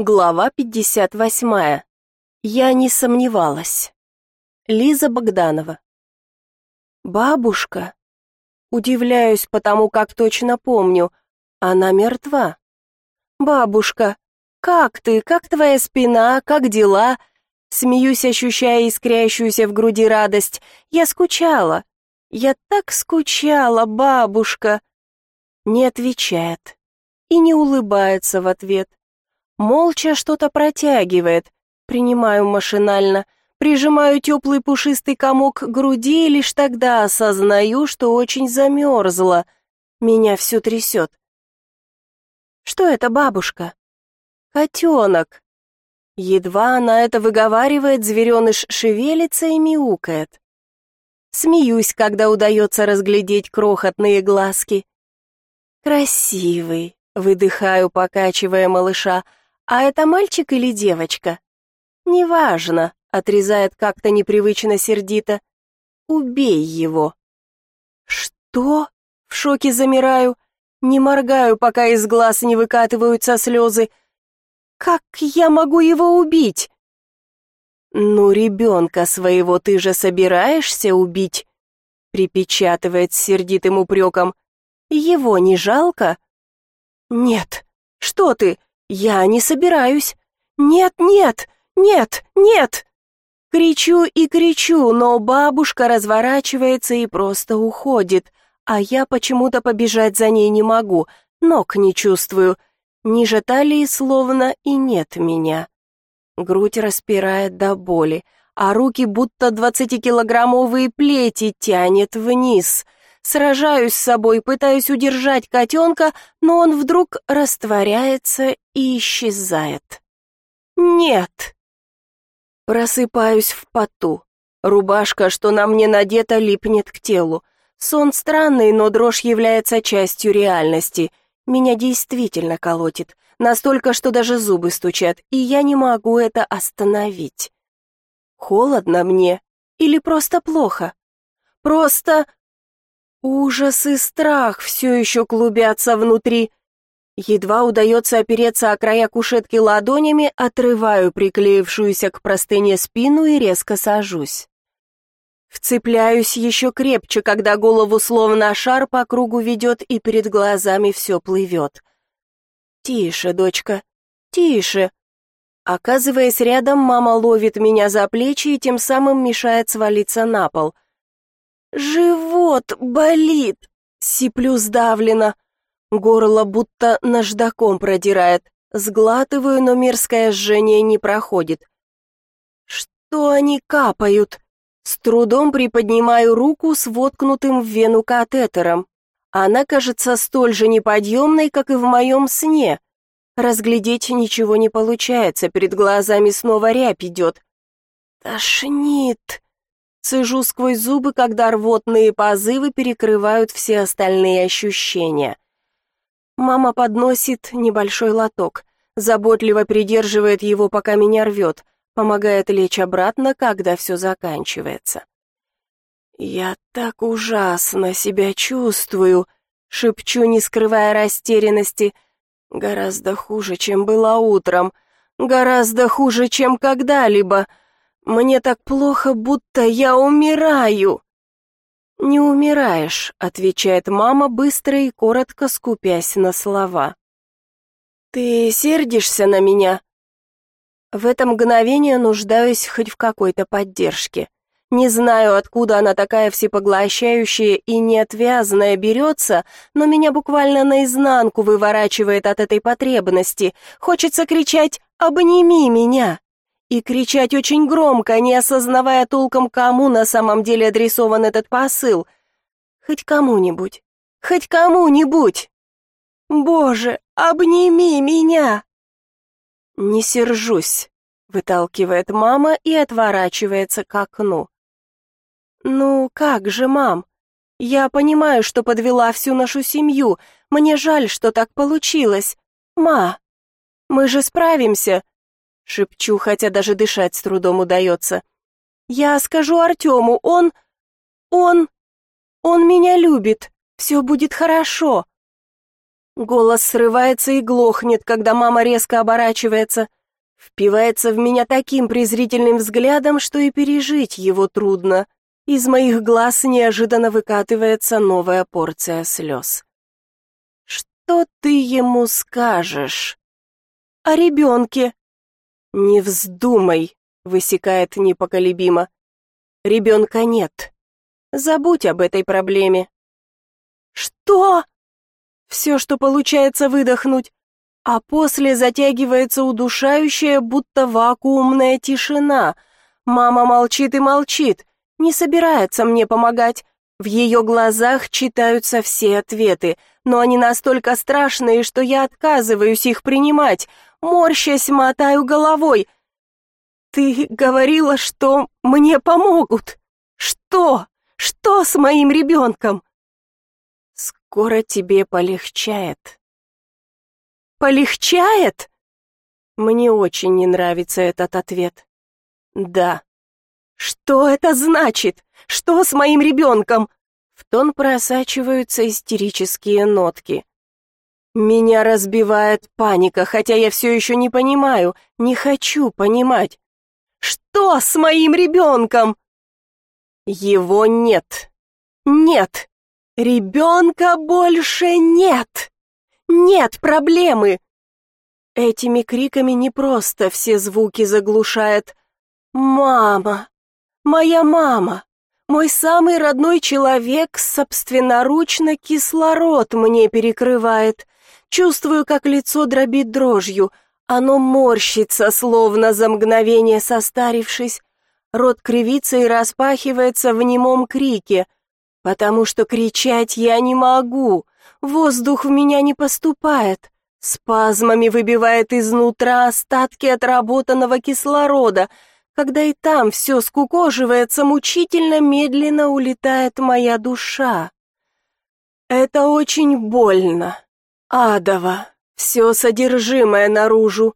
Глава 58. Я не сомневалась. Лиза Богданова. Бабушка. Удивляюсь, потому как точно помню. Она мертва. Бабушка, как ты? Как твоя спина? Как дела? Смеюсь, ощущая искрящуюся в груди радость. Я скучала. Я так скучала, бабушка. Не отвечает и не улыбается в ответ молча что-то протягивает. Принимаю машинально, прижимаю теплый пушистый комок к груди и лишь тогда осознаю, что очень замерзла. Меня все трясет. «Что это, бабушка?» «Котенок». Едва она это выговаривает, звереныш шевелится и мяукает. Смеюсь, когда удается разглядеть крохотные глазки. «Красивый», — выдыхаю, покачивая малыша, — «А это мальчик или девочка?» «Неважно», — отрезает как-то непривычно сердито. «Убей его». «Что?» — в шоке замираю. Не моргаю, пока из глаз не выкатываются слезы. «Как я могу его убить?» «Ну, ребенка своего ты же собираешься убить?» припечатывает с сердитым упреком. «Его не жалко?» «Нет, что ты? «Я не собираюсь! Нет, нет, нет, нет!» Кричу и кричу, но бабушка разворачивается и просто уходит, а я почему-то побежать за ней не могу, ног не чувствую. Ниже талии словно и нет меня. Грудь распирает до боли, а руки будто двадцатикилограммовые плети тянет вниз — Сражаюсь с собой, пытаюсь удержать котенка, но он вдруг растворяется и исчезает. Нет. Просыпаюсь в поту. Рубашка, что на мне надета, липнет к телу. Сон странный, но дрожь является частью реальности. Меня действительно колотит. Настолько, что даже зубы стучат, и я не могу это остановить. Холодно мне или просто плохо? Просто Ужас и страх все еще клубятся внутри. Едва удается опереться о края кушетки ладонями, отрываю приклеившуюся к простыне спину и резко сажусь. Вцепляюсь еще крепче, когда голову словно шар по кругу ведет и перед глазами все плывет. «Тише, дочка, тише!» Оказываясь рядом, мама ловит меня за плечи и тем самым мешает свалиться на пол — «Живот болит!» — сиплю сдавленно. Горло будто наждаком продирает. Сглатываю, но мерзкое жжение не проходит. «Что они капают?» С трудом приподнимаю руку с воткнутым в вену катетером. Она кажется столь же неподъемной, как и в моем сне. Разглядеть ничего не получается, перед глазами снова рябь идет. «Тошнит!» Цежу сквозь зубы, когда рвотные позывы перекрывают все остальные ощущения. Мама подносит небольшой лоток, заботливо придерживает его, пока меня рвет, помогает лечь обратно, когда все заканчивается. «Я так ужасно себя чувствую», — шепчу, не скрывая растерянности. «Гораздо хуже, чем было утром, гораздо хуже, чем когда-либо». Мне так плохо, будто я умираю. Не умираешь, отвечает мама, быстро и коротко скупясь на слова. Ты сердишься на меня? В это мгновение нуждаюсь хоть в какой-то поддержке. Не знаю, откуда она такая всепоглощающая и неотвязная берется, но меня буквально наизнанку выворачивает от этой потребности. Хочется кричать «Обними меня!» И кричать очень громко, не осознавая толком, кому на самом деле адресован этот посыл. Хоть кому-нибудь, хоть кому-нибудь. Боже, обними меня. Не сержусь, выталкивает мама и отворачивается к окну. Ну, как же, мам? Я понимаю, что подвела всю нашу семью. Мне жаль, что так получилось. Ма, мы же справимся. Шепчу, хотя даже дышать с трудом удается. «Я скажу Артему, он... он... он меня любит. Все будет хорошо». Голос срывается и глохнет, когда мама резко оборачивается, впивается в меня таким презрительным взглядом, что и пережить его трудно. Из моих глаз неожиданно выкатывается новая порция слез. «Что ты ему скажешь?» «О ребенке». «Не вздумай», — высекает непоколебимо. «Ребенка нет. Забудь об этой проблеме». «Что?» Все, что получается выдохнуть, а после затягивается удушающая, будто вакуумная тишина. Мама молчит и молчит, не собирается мне помогать. В ее глазах читаются все ответы, но они настолько страшные, что я отказываюсь их принимать, морщась мотаю головой. «Ты говорила, что мне помогут. Что? Что с моим ребенком?» «Скоро тебе полегчает». «Полегчает?» Мне очень не нравится этот ответ. «Да». «Что это значит? Что с моим ребенком?» В тон просачиваются истерические нотки. Меня разбивает паника, хотя я все еще не понимаю, не хочу понимать. Что с моим ребенком? Его нет. Нет. Ребенка больше нет. Нет проблемы. Этими криками не просто все звуки заглушает. Мама, моя мама, мой самый родной человек собственноручно кислород мне перекрывает. Чувствую, как лицо дробит дрожью. Оно морщится, словно за мгновение состарившись. Рот кривится и распахивается в немом крике, потому что кричать я не могу. Воздух в меня не поступает. Спазмами выбивает изнутра остатки отработанного кислорода — когда и там все скукоживается, мучительно медленно улетает моя душа. Это очень больно. Адово. Все содержимое наружу.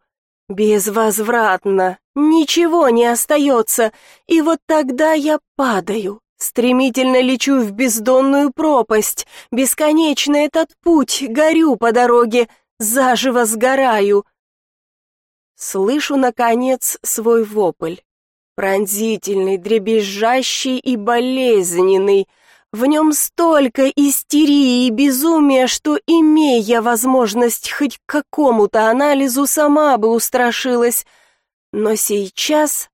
Безвозвратно. Ничего не остается. И вот тогда я падаю. Стремительно лечу в бездонную пропасть. Бесконечно этот путь. Горю по дороге. Заживо сгораю. Слышу, наконец, свой вопль пронзительный, дребезжащий и болезненный. В нем столько истерии и безумия, что, имея возможность хоть к какому-то анализу, сама бы устрашилась. Но сейчас,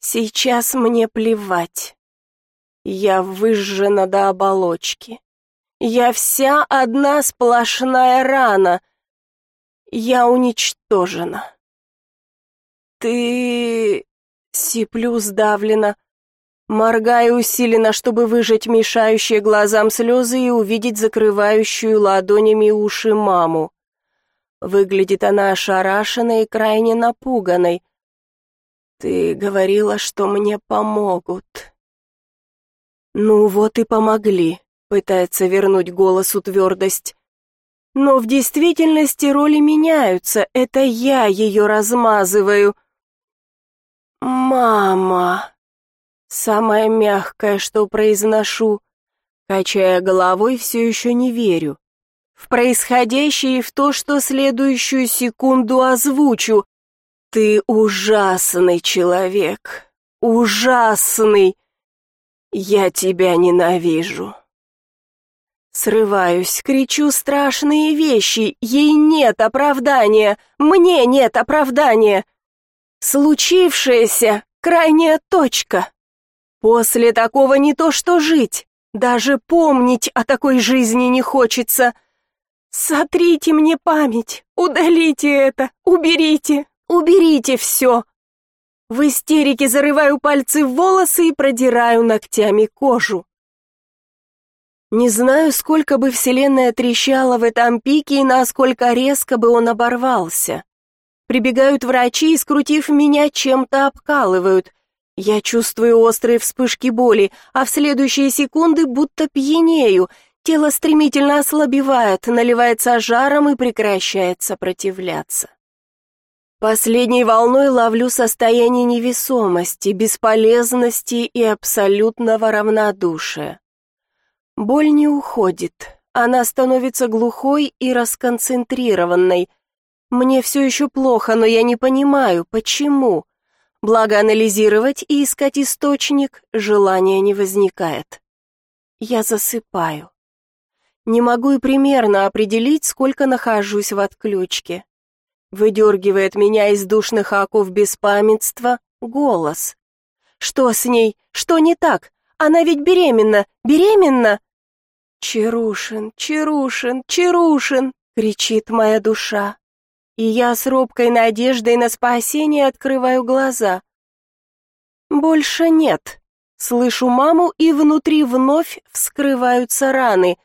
сейчас мне плевать. Я выжжена до оболочки. Я вся одна сплошная рана. Я уничтожена. Ты... Сиплю сдавленно, моргаю усиленно, чтобы выжать мешающие глазам слезы и увидеть закрывающую ладонями уши маму. Выглядит она ошарашенной и крайне напуганной. «Ты говорила, что мне помогут». «Ну вот и помогли», — пытается вернуть голосу твердость. «Но в действительности роли меняются, это я ее размазываю». «Мама!» Самое мягкое, что произношу. Качая головой, все еще не верю. В происходящее и в то, что следующую секунду озвучу. Ты ужасный человек. Ужасный. Я тебя ненавижу. Срываюсь, кричу страшные вещи. Ей нет оправдания. Мне нет оправдания. Случившееся — крайняя точка. После такого не то что жить, даже помнить о такой жизни не хочется. Сотрите мне память, удалите это, уберите, уберите все. В истерике зарываю пальцы в волосы и продираю ногтями кожу. Не знаю, сколько бы вселенная трещала в этом пике и насколько резко бы он оборвался. Прибегают врачи и, скрутив меня, чем-то обкалывают. Я чувствую острые вспышки боли, а в следующие секунды будто пьянею. Тело стремительно ослабевает, наливается жаром и прекращает сопротивляться. Последней волной ловлю состояние невесомости, бесполезности и абсолютного равнодушия. Боль не уходит, Она становится глухой и расконцентрированной. Мне все еще плохо, но я не понимаю, почему. Благо анализировать и искать источник желания не возникает. Я засыпаю. Не могу и примерно определить, сколько нахожусь в отключке. Выдергивает меня из душных оков беспамятства голос. Что с ней? Что не так? Она ведь беременна! Беременна! «Чарушин, Чарушин, Чарушин!» — кричит моя душа. И я с робкой надеждой на спасение открываю глаза. Больше нет. Слышу маму, и внутри вновь вскрываются раны.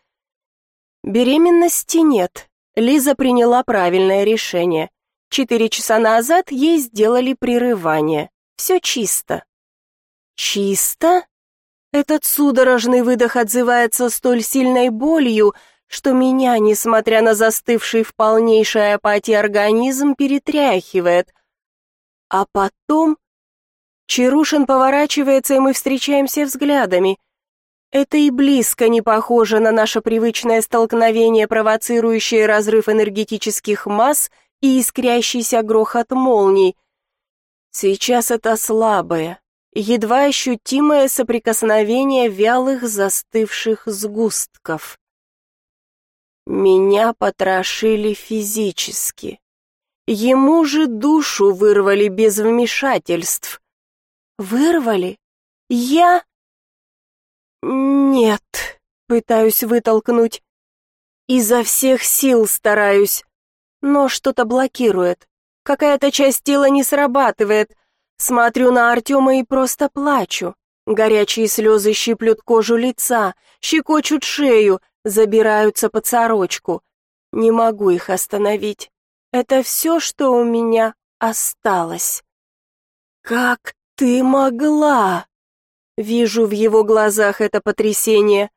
Беременности нет. Лиза приняла правильное решение. Четыре часа назад ей сделали прерывание. Все чисто. Чисто? Этот судорожный выдох отзывается столь сильной болью, что меня, несмотря на застывший в полнейшей апатии организм, перетряхивает. А потом... Чарушин поворачивается, и мы встречаемся взглядами. Это и близко не похоже на наше привычное столкновение, провоцирующее разрыв энергетических масс и искрящийся грохот молний. Сейчас это слабое, едва ощутимое соприкосновение вялых застывших сгустков. Меня потрошили физически. Ему же душу вырвали без вмешательств. Вырвали? Я? Нет, пытаюсь вытолкнуть. Изо всех сил стараюсь, но что-то блокирует. Какая-то часть тела не срабатывает. Смотрю на Артема и просто плачу. Горячие слезы щиплют кожу лица, щекочут шею, забираются под сорочку. Не могу их остановить. Это все, что у меня осталось. Как ты могла? Вижу в его глазах это потрясение.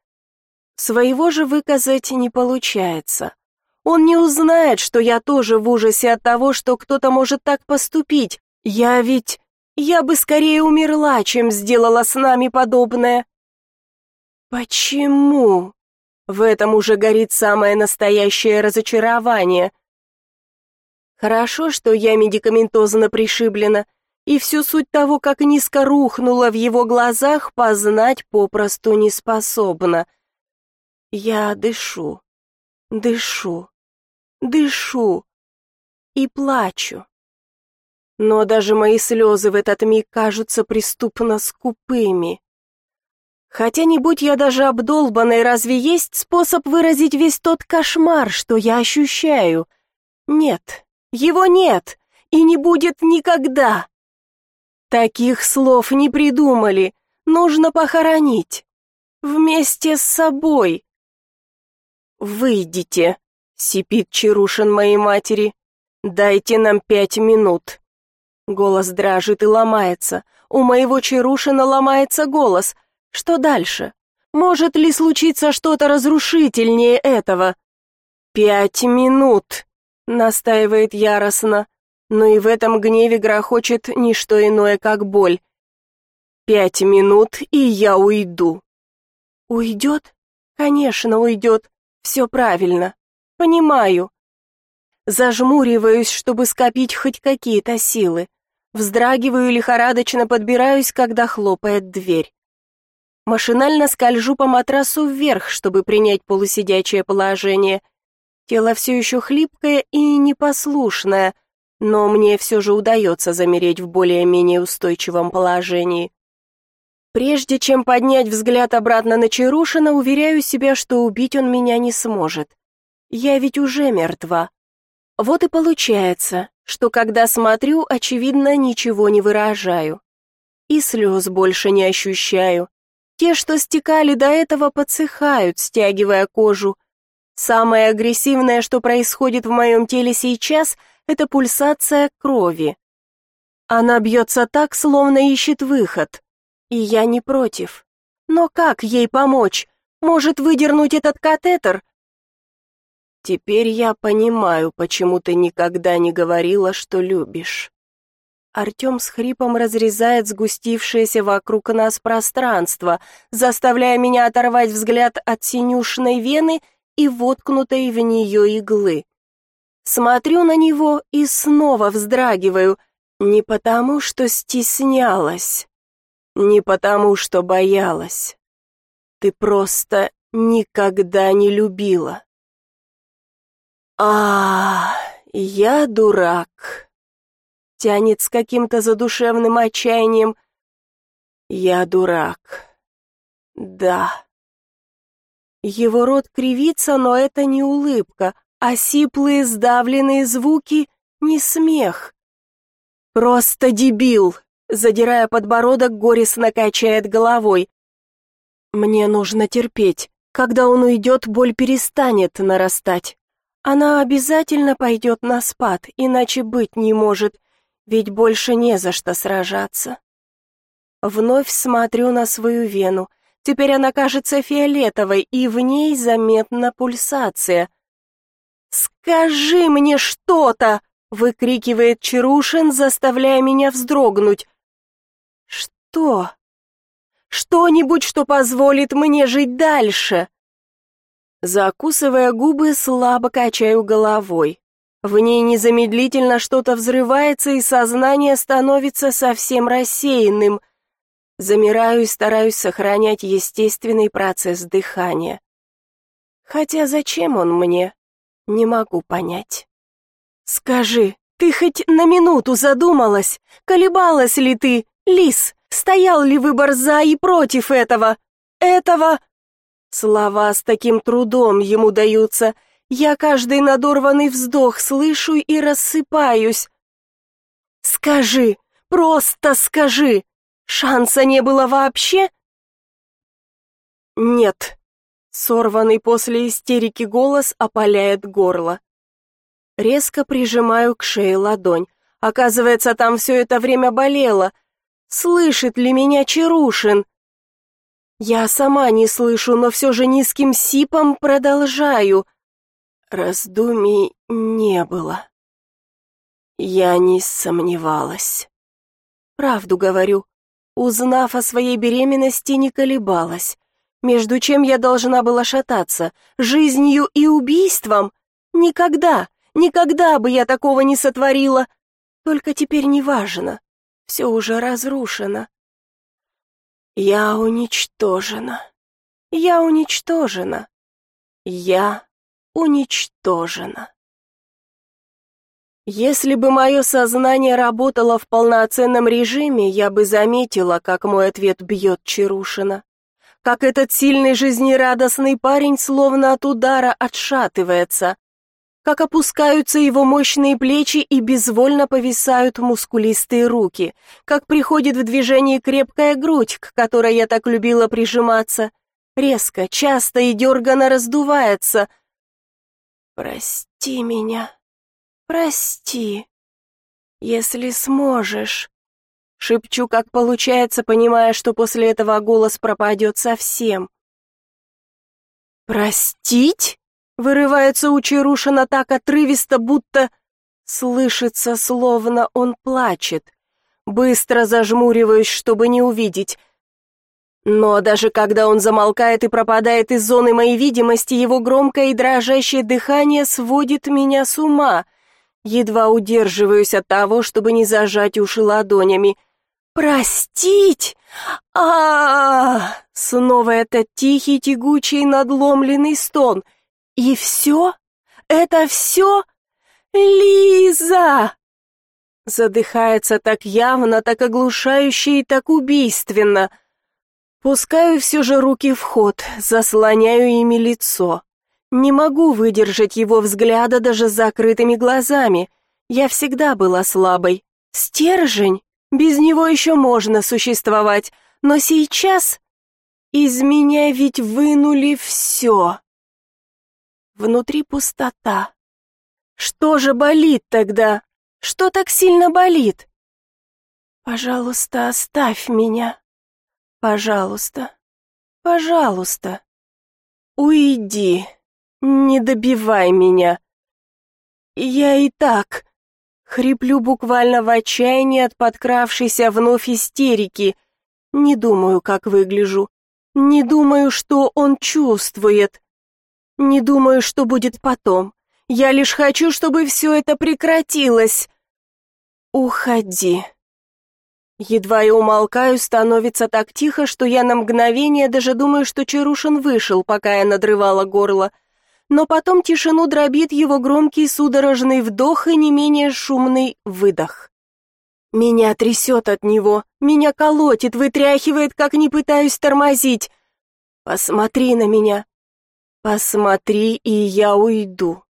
Своего же выказать не получается. Он не узнает, что я тоже в ужасе от того, что кто-то может так поступить. Я ведь... Я бы скорее умерла, чем сделала с нами подобное. Почему? В этом уже горит самое настоящее разочарование. Хорошо, что я медикаментозно пришиблена, и всю суть того, как низко рухнула в его глазах, познать попросту не способна. Я дышу, дышу дышу и плачу. Но даже мои слезы в этот миг кажутся преступно скупыми. Хотя не будь я даже обдолбанной, разве есть способ выразить весь тот кошмар, что я ощущаю? Нет, его нет и не будет никогда. Таких слов не придумали, нужно похоронить. Вместе с собой. Выйдите, Сипит Чарушин моей матери. «Дайте нам пять минут». Голос дрожит и ломается. У моего Чарушина ломается голос. Что дальше? Может ли случиться что-то разрушительнее этого? «Пять минут», — настаивает яростно, но и в этом гневе грохочет не что иное, как боль. «Пять минут, и я уйду». «Уйдет? Конечно, уйдет. Все правильно. Понимаю. Зажмуриваюсь, чтобы скопить хоть какие-то силы. Вздрагиваю лихорадочно подбираюсь, когда хлопает дверь. Машинально скольжу по матрасу вверх, чтобы принять полусидячее положение. Тело все еще хлипкое и непослушное, но мне все же удается замереть в более-менее устойчивом положении. Прежде чем поднять взгляд обратно на Чарушина, уверяю себя, что убить он меня не сможет. Я ведь уже мертва. Вот и получается, что когда смотрю, очевидно, ничего не выражаю. И слез больше не ощущаю. Те, что стекали до этого, подсыхают, стягивая кожу. Самое агрессивное, что происходит в моем теле сейчас, это пульсация крови. Она бьется так, словно ищет выход. И я не против. Но как ей помочь? Может, выдернуть этот катетер? Теперь я понимаю, почему ты никогда не говорила, что любишь. Артем с хрипом разрезает сгустившееся вокруг нас пространство, заставляя меня оторвать взгляд от синюшной вены и воткнутой в нее иглы. Смотрю на него и снова вздрагиваю, не потому, что стеснялась, не потому, что боялась. Ты просто никогда не любила. А, я дурак. Тянет с каким-то задушевным отчаянием. Я дурак. Да. Его рот кривится, но это не улыбка, а сиплые сдавленные звуки не смех. Просто дебил, задирая подбородок, горестно качает головой. Мне нужно терпеть. Когда он уйдет, боль перестанет нарастать. Она обязательно пойдет на спад, иначе быть не может, ведь больше не за что сражаться. Вновь смотрю на свою вену. Теперь она кажется фиолетовой, и в ней заметна пульсация. «Скажи мне что-то!» — выкрикивает Чарушин, заставляя меня вздрогнуть. «Что?» «Что-нибудь, что позволит мне жить дальше!» Закусывая губы, слабо качаю головой. В ней незамедлительно что-то взрывается, и сознание становится совсем рассеянным — Замираю и стараюсь сохранять естественный процесс дыхания. Хотя зачем он мне, не могу понять. Скажи, ты хоть на минуту задумалась, колебалась ли ты, лис, стоял ли выбор за и против этого? Этого... Слова с таким трудом ему даются. Я каждый надорванный вздох слышу и рассыпаюсь. Скажи, просто скажи, Шанса не было вообще? Нет. Сорванный после истерики голос опаляет горло. Резко прижимаю к шее ладонь. Оказывается, там все это время болело. Слышит ли меня Чарушин? Я сама не слышу, но все же низким сипом продолжаю. Раздумий не было. Я не сомневалась. Правду говорю. Узнав о своей беременности, не колебалась. Между чем я должна была шататься, жизнью и убийством? Никогда, никогда бы я такого не сотворила. Только теперь не важно, все уже разрушено. Я уничтожена. Я уничтожена. Я уничтожена. Если бы мое сознание работало в полноценном режиме, я бы заметила, как мой ответ бьет Чарушина. Как этот сильный жизнерадостный парень словно от удара отшатывается. Как опускаются его мощные плечи и безвольно повисают мускулистые руки. Как приходит в движение крепкая грудь, к которой я так любила прижиматься. Резко, часто и дерганно раздувается. «Прости меня», Прости, если сможешь. Шепчу, как получается, понимая, что после этого голос пропадет совсем. «Простить?» — вырывается у Чарушина так отрывисто, будто слышится, словно он плачет. Быстро зажмуриваюсь, чтобы не увидеть. Но даже когда он замолкает и пропадает из зоны моей видимости, его громкое и дрожащее дыхание сводит меня с ума — Едва удерживаюсь от того, чтобы не зажать уши ладонями. «Простить! а, -а, -а Снова этот тихий, тягучий, надломленный стон. «И все? Это все? Лиза!» Задыхается так явно, так оглушающе и так убийственно. Пускаю все же руки в ход, заслоняю ими лицо. Не могу выдержать его взгляда даже с закрытыми глазами. Я всегда была слабой. Стержень? Без него еще можно существовать. Но сейчас... Из меня ведь вынули все. Внутри пустота. Что же болит тогда? Что так сильно болит? Пожалуйста, оставь меня. Пожалуйста. Пожалуйста. Уйди. «Не добивай меня!» «Я и так...» Хриплю буквально в отчаянии от подкравшейся вновь истерики. Не думаю, как выгляжу. Не думаю, что он чувствует. Не думаю, что будет потом. Я лишь хочу, чтобы все это прекратилось. Уходи. Едва я умолкаю, становится так тихо, что я на мгновение даже думаю, что Чарушин вышел, пока я надрывала горло. Но потом тишину дробит его громкий судорожный вдох и не менее шумный выдох. Меня трясет от него, меня колотит, вытряхивает, как не пытаюсь тормозить. Посмотри на меня. Посмотри, и я уйду.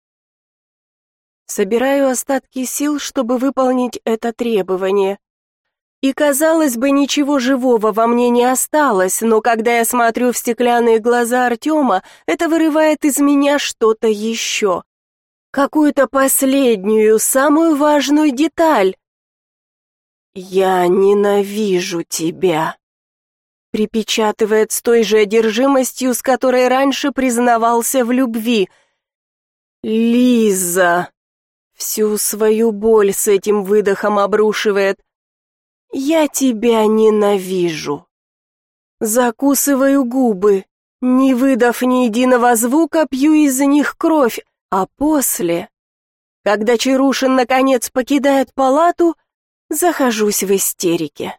Собираю остатки сил, чтобы выполнить это требование. И, казалось бы, ничего живого во мне не осталось, но когда я смотрю в стеклянные глаза Артема, это вырывает из меня что-то еще. Какую-то последнюю, самую важную деталь. «Я ненавижу тебя», припечатывает с той же одержимостью, с которой раньше признавался в любви. «Лиза!» Всю свою боль с этим выдохом обрушивает. «Я тебя ненавижу». Закусываю губы, не выдав ни единого звука, пью из-за них кровь, а после, когда Чарушин наконец покидает палату, захожусь в истерике.